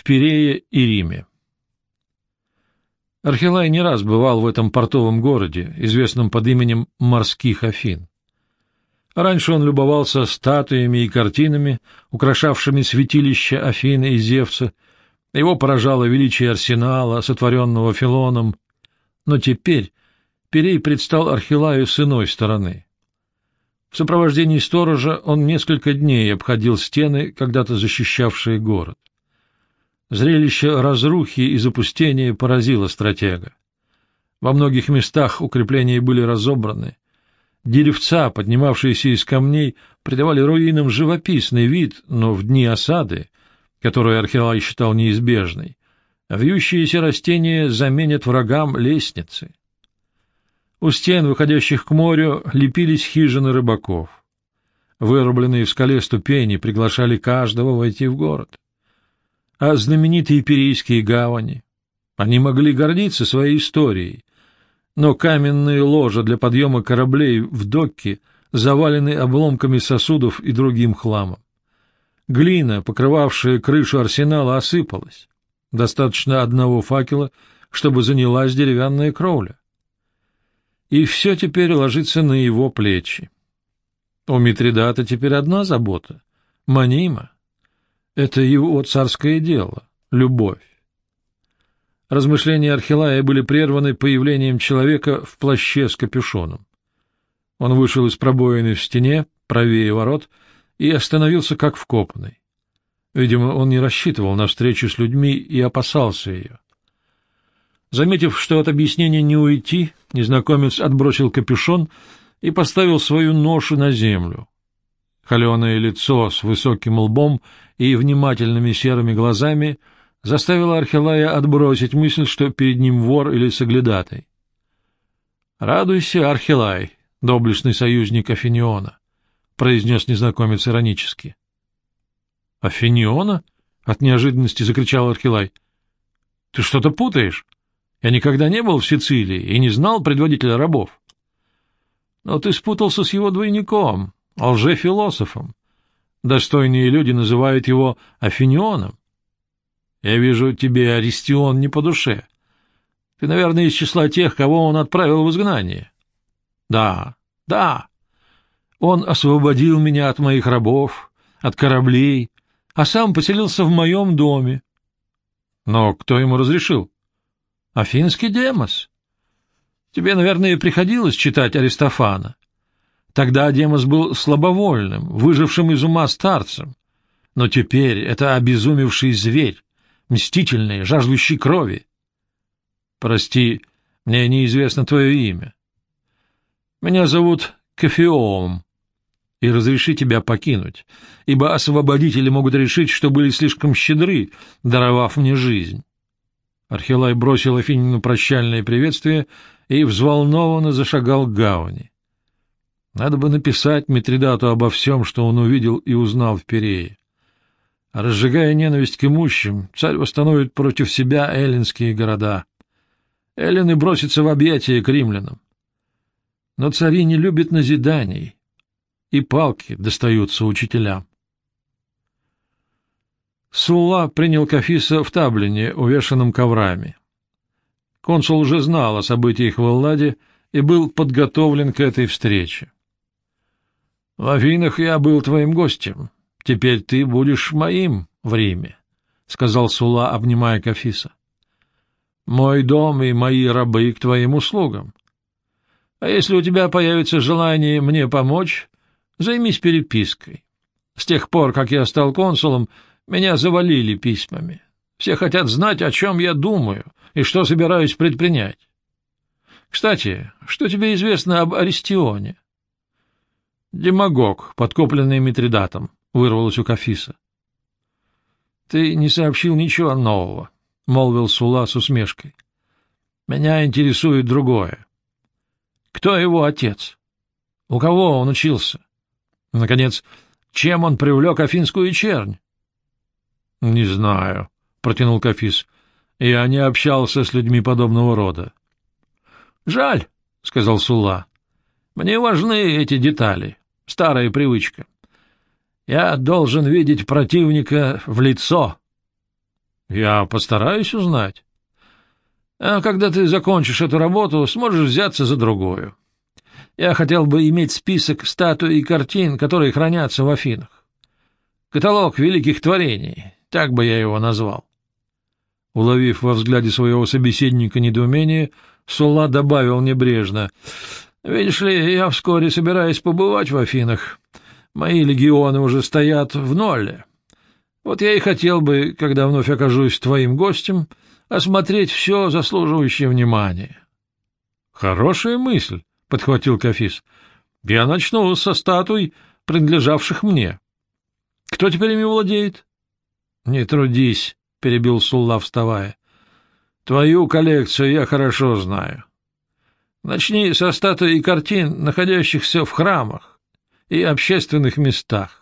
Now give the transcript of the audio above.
в Пирее и Риме. Архилай не раз бывал в этом портовом городе, известном под именем Морских Афин. Раньше он любовался статуями и картинами, украшавшими святилища Афины и Зевса, его поражало величие арсенала, сотворенного Филоном, но теперь Перей предстал Архилаю с иной стороны. В сопровождении сторожа он несколько дней обходил стены, когда-то защищавшие город. Зрелище разрухи и запустения поразило стратега. Во многих местах укрепления были разобраны. Деревца, поднимавшиеся из камней, придавали руинам живописный вид, но в дни осады, которую Архилай считал неизбежной, вьющиеся растения заменят врагам лестницы. У стен, выходящих к морю, лепились хижины рыбаков. Вырубленные в скале ступени приглашали каждого войти в город а знаменитые Пирейские гавани. Они могли гордиться своей историей, но каменные ложа для подъема кораблей в докки завалены обломками сосудов и другим хламом. Глина, покрывавшая крышу арсенала, осыпалась. Достаточно одного факела, чтобы занялась деревянная кровля. И все теперь ложится на его плечи. У Митридата теперь одна забота — манима. Это его царское дело — любовь. Размышления Архилая были прерваны появлением человека в плаще с капюшоном. Он вышел из пробоины в стене, правее ворот, и остановился как вкопанный. Видимо, он не рассчитывал на встречу с людьми и опасался ее. Заметив, что от объяснения не уйти, незнакомец отбросил капюшон и поставил свою ношу на землю. Холеное лицо с высоким лбом и внимательными серыми глазами заставило Архилая отбросить мысль, что перед ним вор или соглядатай. — Радуйся, Архилай, доблестный союзник Афиниона, — произнес незнакомец иронически. — Афиниона? — от неожиданности закричал Архилай. — Ты что-то путаешь? Я никогда не был в Сицилии и не знал предводителя рабов. — Но ты спутался с его двойником, лжефилософом. Достойные люди называют его Афинионом. Я вижу, тебе Аристион не по душе. Ты, наверное, из числа тех, кого он отправил в изгнание. Да, да. Он освободил меня от моих рабов, от кораблей, а сам поселился в моем доме. Но кто ему разрешил? Афинский демос. Тебе, наверное, приходилось читать Аристофана. Тогда Демос был слабовольным, выжившим из ума старцем. Но теперь это обезумевший зверь, мстительный, жаждущий крови. Прости, мне неизвестно твое имя. Меня зовут Кафеом, и разреши тебя покинуть, ибо освободители могут решить, что были слишком щедры, даровав мне жизнь. Архилай бросил Афинину прощальное приветствие и взволнованно зашагал к гавани. Надо бы написать Митридату обо всем, что он увидел и узнал в Перее. разжигая ненависть к имущим, царь восстановит против себя эллинские города. Эллины бросятся в объятия к римлянам. Но цари не любят назиданий, и палки достаются учителям. Сулла принял Кафиса в Таблине, увешанном коврами. Консул уже знал о событиях в Элладе и был подготовлен к этой встрече. В Афинах я был твоим гостем. Теперь ты будешь моим в Риме, — сказал Сула, обнимая Кафиса. Мой дом и мои рабы к твоим услугам. А если у тебя появится желание мне помочь, займись перепиской. С тех пор, как я стал консулом, меня завалили письмами. Все хотят знать, о чем я думаю и что собираюсь предпринять. Кстати, что тебе известно об Аристионе? — Демагог, подкопленный Митридатом, — вырвалось у Кафиса. — Ты не сообщил ничего нового, — молвил Сула с усмешкой. — Меня интересует другое. Кто его отец? У кого он учился? Наконец, чем он привлек афинскую чернь? — Не знаю, — протянул Кафис. — Я не общался с людьми подобного рода. — Жаль, — сказал Сула. — Мне важны эти детали. Старая привычка. Я должен видеть противника в лицо. Я постараюсь узнать. А когда ты закончишь эту работу, сможешь взяться за другую. Я хотел бы иметь список статуй и картин, которые хранятся в Афинах. Каталог великих творений, так бы я его назвал. Уловив во взгляде своего собеседника недоумение, Сула добавил небрежно. — Видишь ли, я вскоре собираюсь побывать в Афинах. Мои легионы уже стоят в ноле. Вот я и хотел бы, когда вновь окажусь твоим гостем, осмотреть все заслуживающее внимания. — Хорошая мысль, — подхватил Кафис. — Я начну со статуй, принадлежавших мне. Кто теперь ими владеет? — Не трудись, — перебил Сулла, вставая. — Твою коллекцию я хорошо знаю. Начни со статуй и картин, находящихся в храмах и общественных местах.